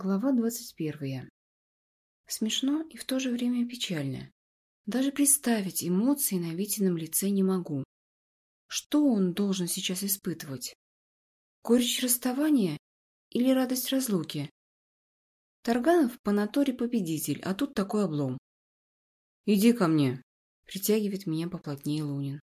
Глава двадцать первая. Смешно и в то же время печально. Даже представить эмоции на Витином лице не могу. Что он должен сейчас испытывать? Горечь расставания или радость разлуки? Тарганов по натуре победитель, а тут такой облом. «Иди ко мне», — притягивает меня поплотнее Лунин.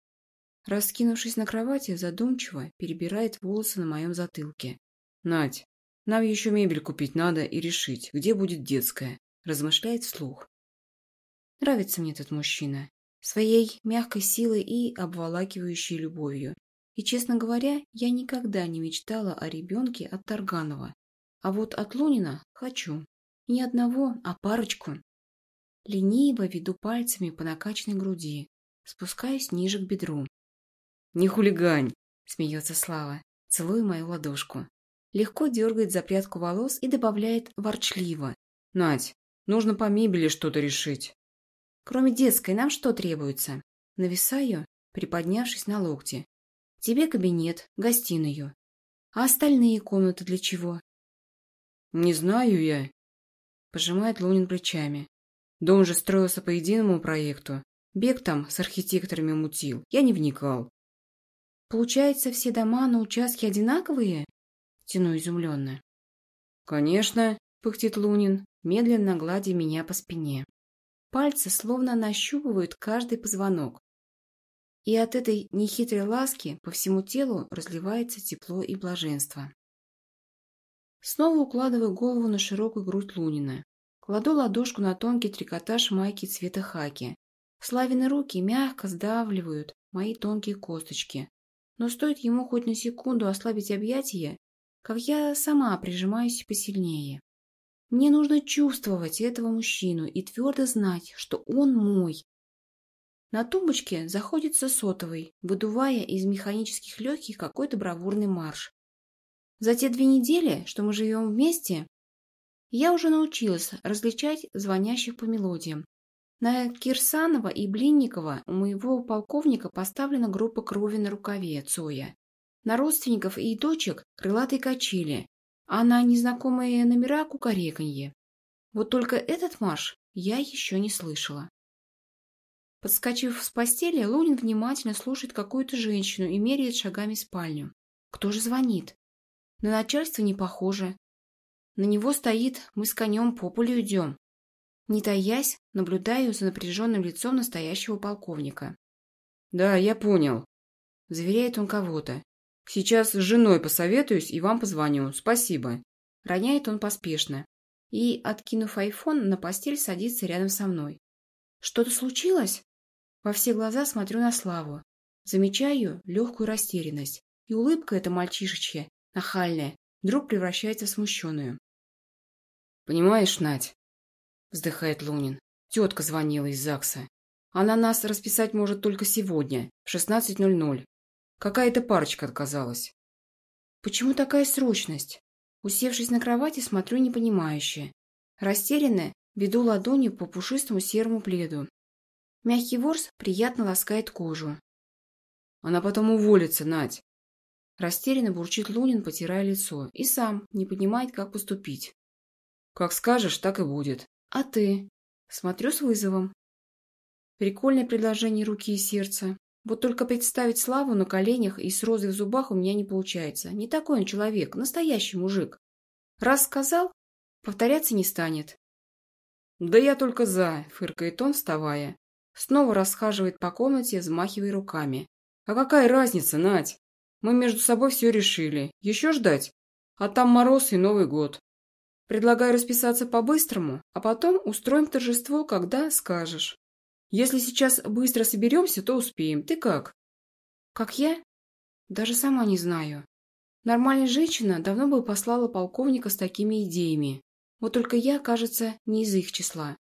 Раскинувшись на кровати, задумчиво перебирает волосы на моем затылке. «Надь, нам еще мебель купить надо и решить, где будет детская, размышляет вслух. Нравится мне этот мужчина. Своей мягкой силой и обволакивающей любовью. И, честно говоря, я никогда не мечтала о ребенке от Тарганова. А вот от Лунина хочу. не одного, а парочку. Лениво веду пальцами по накачанной груди, спускаюсь ниже к бедру. «Не хулигань!» – смеется Слава, целуя мою ладошку легко дергает за прядку волос и добавляет ворчливо. «Надь, нужно по мебели что-то решить». «Кроме детской, нам что требуется?» Нависаю, приподнявшись на локте. «Тебе кабинет, гостиную. А остальные комнаты для чего?» «Не знаю я», — пожимает Лунин плечами. «Дом же строился по единому проекту. Бег там с архитекторами мутил. Я не вникал». «Получается, все дома на участке одинаковые?» Тяну изумленно. «Конечно», — пыхтит Лунин, медленно гладя меня по спине. Пальцы словно нащупывают каждый позвонок. И от этой нехитрой ласки по всему телу разливается тепло и блаженство. Снова укладываю голову на широкую грудь Лунина. Кладу ладошку на тонкий трикотаж майки цвета хаки. Славины руки мягко сдавливают мои тонкие косточки. Но стоит ему хоть на секунду ослабить объятия, как я сама прижимаюсь посильнее. Мне нужно чувствовать этого мужчину и твердо знать, что он мой. На тумбочке заходится сотовый, выдувая из механических легких какой-то бравурный марш. За те две недели, что мы живем вместе, я уже научилась различать звонящих по мелодиям. На Кирсанова и Блинникова у моего полковника поставлена группа крови на рукаве Цоя. На родственников и дочек крылатые качели, а на незнакомые номера кукареканье. Вот только этот марш я еще не слышала. Подскочив с постели, Лунин внимательно слушает какую-то женщину и меряет шагами спальню. Кто же звонит? На начальство не похоже. На него стоит, мы с конем по полю идем. Не таясь, наблюдаю за напряженным лицом настоящего полковника. «Да, я понял», – заверяет он кого-то. Сейчас с женой посоветуюсь и вам позвоню. Спасибо. Роняет он поспешно. И, откинув айфон, на постель садится рядом со мной. Что-то случилось? Во все глаза смотрю на Славу. Замечаю легкую растерянность. И улыбка эта мальчишечья, нахальная, вдруг превращается в смущенную. «Понимаешь, Надь?» – вздыхает Лунин. «Тетка звонила из ЗАГСа. Она нас расписать может только сегодня, в 16.00. Какая-то парочка отказалась. Почему такая срочность? Усевшись на кровати, смотрю непонимающе. Растерянная, веду ладонью по пушистому серому пледу. Мягкий ворс приятно ласкает кожу. Она потом уволится, Надь. Растерянно бурчит Лунин, потирая лицо, и сам не понимает, как поступить. Как скажешь, так и будет. А ты? Смотрю с вызовом. Прикольное предложение руки и сердца. Вот только представить Славу на коленях и с розой в зубах у меня не получается. Не такой он человек, настоящий мужик. Раз сказал, повторяться не станет. «Да я только за», — фыркает он, вставая. Снова расхаживает по комнате, взмахивая руками. «А какая разница, Надь? Мы между собой все решили. Еще ждать? А там мороз и Новый год. Предлагаю расписаться по-быстрому, а потом устроим торжество, когда скажешь». Если сейчас быстро соберемся, то успеем. Ты как? Как я? Даже сама не знаю. Нормальная женщина давно бы послала полковника с такими идеями. Вот только я, кажется, не из их числа.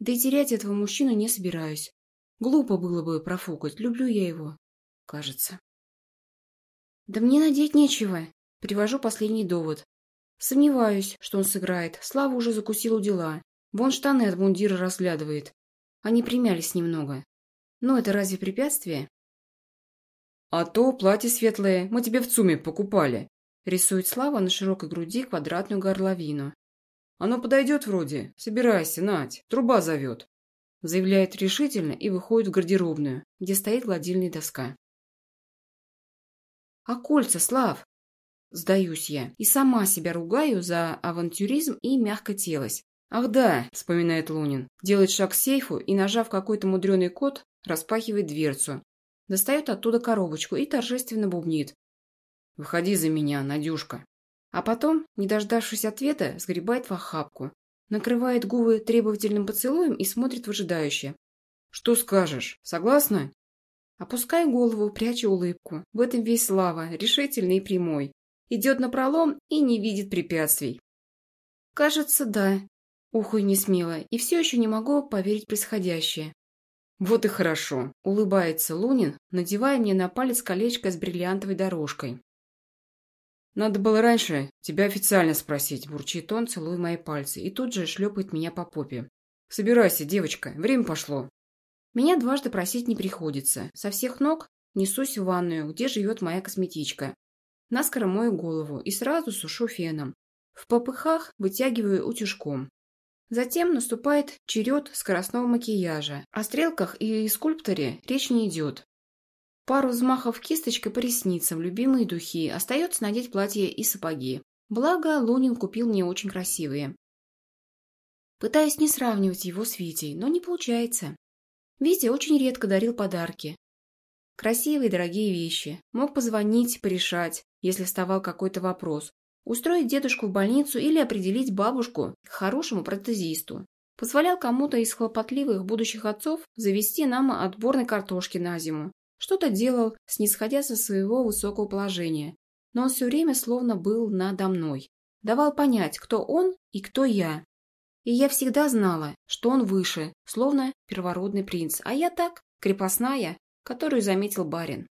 Да и терять этого мужчину не собираюсь. Глупо было бы профукать. Люблю я его. Кажется. Да мне надеть нечего. Привожу последний довод. Сомневаюсь, что он сыграет. Слава уже закусил у дела. Вон штаны от мундира разглядывает. Они примялись немного. Но это разве препятствие? А то платье светлое мы тебе в ЦУМе покупали. Рисует Слава на широкой груди квадратную горловину. Оно подойдет вроде. Собирайся, Надь, труба зовет. Заявляет решительно и выходит в гардеробную, где стоит гладильная доска. А кольца, Слав? Сдаюсь я и сама себя ругаю за авантюризм и мягкотелость. «Ах да», — вспоминает Лунин, делает шаг к сейфу и, нажав какой-то мудреный код, распахивает дверцу. Достает оттуда коробочку и торжественно бубнит. «Выходи за меня, Надюшка». А потом, не дождавшись ответа, сгребает в охапку, накрывает губы требовательным поцелуем и смотрит выжидающе. «Что скажешь? Согласна?» Опускаю голову, прячу улыбку. В этом весь Слава, решительный и прямой. Идет на пролом и не видит препятствий. «Кажется, да», Ухуй не смело, и все еще не могу поверить происходящее. «Вот и хорошо», – улыбается Лунин, надевая мне на палец колечко с бриллиантовой дорожкой. «Надо было раньше тебя официально спросить», – бурчит он, целуя мои пальцы, и тут же шлепает меня по попе. «Собирайся, девочка, время пошло». Меня дважды просить не приходится. Со всех ног несусь в ванную, где живет моя косметичка. Наскоро мою голову и сразу сушу феном. В попыхах вытягиваю утюжком. Затем наступает черед скоростного макияжа. О стрелках и скульпторе речь не идет. Пару взмахов кисточкой по ресницам, любимые духи, остается надеть платье и сапоги. Благо, Лунин купил мне очень красивые. Пытаюсь не сравнивать его с Витей, но не получается. Витя очень редко дарил подарки. Красивые дорогие вещи. Мог позвонить, порешать, если вставал какой-то вопрос. Устроить дедушку в больницу или определить бабушку к хорошему протезисту. Позволял кому-то из хлопотливых будущих отцов завести нам отборной картошки на зиму. Что-то делал, снисходя со своего высокого положения. Но он все время словно был надо мной. Давал понять, кто он и кто я. И я всегда знала, что он выше, словно первородный принц, а я так, крепостная, которую заметил барин.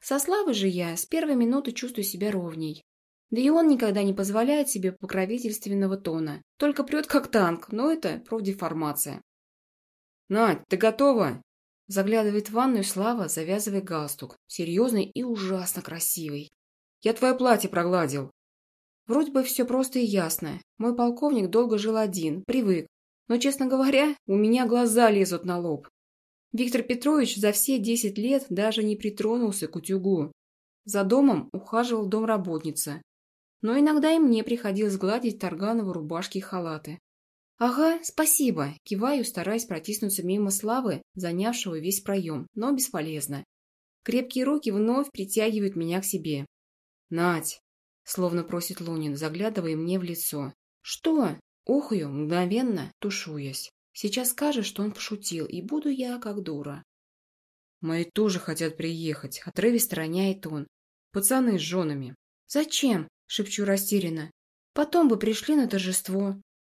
Со славой же я с первой минуты чувствую себя ровней. Да и он никогда не позволяет себе покровительственного тона. Только прет как танк, но это профдеформация. «Надь, ты готова?» Заглядывает в ванную Слава, завязывая галстук. Серьезный и ужасно красивый. «Я твое платье прогладил». Вроде бы все просто и ясно. Мой полковник долго жил один, привык. Но, честно говоря, у меня глаза лезут на лоб. Виктор Петрович за все десять лет даже не притронулся к утюгу. За домом ухаживал домработница, но иногда и мне приходилось гладить Тарганову рубашки и халаты. «Ага, спасибо», – киваю, стараясь протиснуться мимо Славы, занявшего весь проем, но бесполезно. Крепкие руки вновь притягивают меня к себе. «Надь!» – словно просит Лунин, заглядывая мне в лицо. «Что?» – ухаю, мгновенно, тушуясь. Сейчас скажет, что он пошутил, и буду я как дура. «Мои тоже хотят приехать», – отрывисто роняет он. «Пацаны с женами». «Зачем?» Шепчу растерянно. Потом бы пришли на торжество.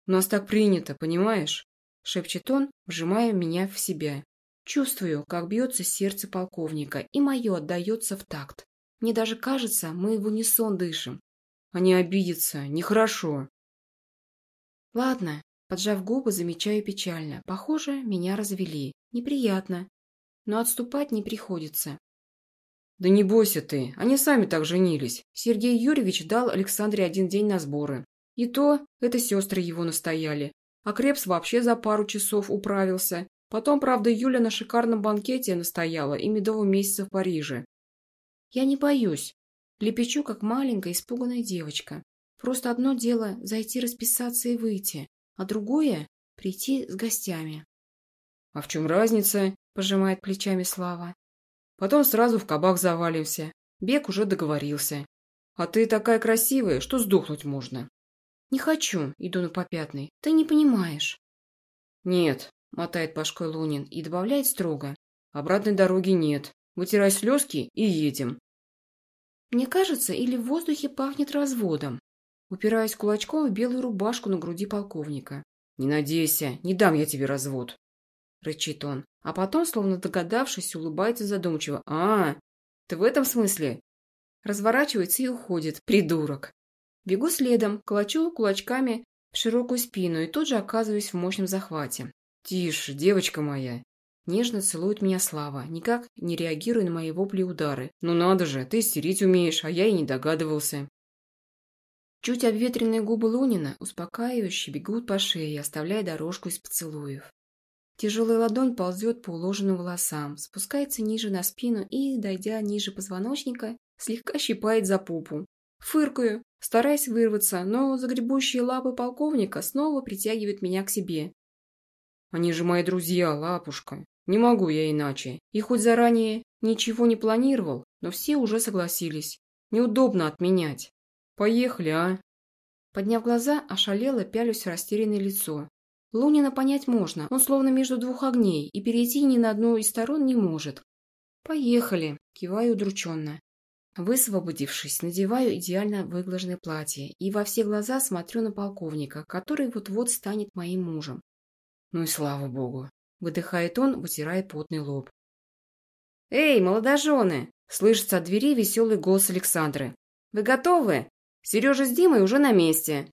У нас так принято, понимаешь? Шепчет он, вжимая меня в себя. Чувствую, как бьется сердце полковника, и мое отдается в такт. Мне даже кажется, мы в унисон дышим. Они обидятся, нехорошо. Ладно, поджав губы, замечаю печально. Похоже, меня развели. Неприятно. Но отступать не приходится. «Да не бойся ты, они сами так женились. Сергей Юрьевич дал Александре один день на сборы. И то, это сестры его настояли. А Крепс вообще за пару часов управился. Потом, правда, Юля на шикарном банкете настояла и медовом месяце в Париже. Я не боюсь. Лепечу, как маленькая испуганная девочка. Просто одно дело зайти расписаться и выйти, а другое – прийти с гостями. – А в чем разница? – пожимает плечами Слава. Потом сразу в кабак завалимся. Бег уже договорился. А ты такая красивая, что сдохнуть можно. Не хочу, иду на попятный. Ты не понимаешь. Нет, мотает башкой Лунин и добавляет строго. Обратной дороги нет. Вытирай слезки и едем. Мне кажется, или в воздухе пахнет разводом. Упираюсь кулачком в белую рубашку на груди полковника. Не надейся, не дам я тебе развод. — рычит он. А потом, словно догадавшись, улыбается задумчиво. «А, ты в этом смысле?» Разворачивается и уходит. Придурок. Бегу следом, клочу кулачками в широкую спину и тут же оказываюсь в мощном захвате. «Тише, девочка моя!» Нежно целует меня Слава, никак не реагируя на мои вопли и удары. «Ну надо же, ты истерить умеешь, а я и не догадывался». Чуть обветренные губы Лунина успокаивающе бегут по шее, оставляя дорожку из поцелуев. Тяжелая ладонь ползет по уложенным волосам, спускается ниже на спину и, дойдя ниже позвоночника, слегка щипает за попу. Фыркаю, стараясь вырваться, но загребущие лапы полковника снова притягивают меня к себе. «Они же мои друзья, лапушка. Не могу я иначе. И хоть заранее ничего не планировал, но все уже согласились. Неудобно отменять. Поехали, а?» Подняв глаза, ошалело пялюсь в растерянное лицо. Лунина понять можно, он словно между двух огней и перейти ни на одну из сторон не может. «Поехали!» – киваю удрученно. Высвободившись, надеваю идеально выглаженное платье и во все глаза смотрю на полковника, который вот-вот станет моим мужем. Ну и слава богу. Выдыхает он, вытирая потный лоб. «Эй, молодожены!» – слышится от двери веселый голос Александры. «Вы готовы? Сережа с Димой уже на месте.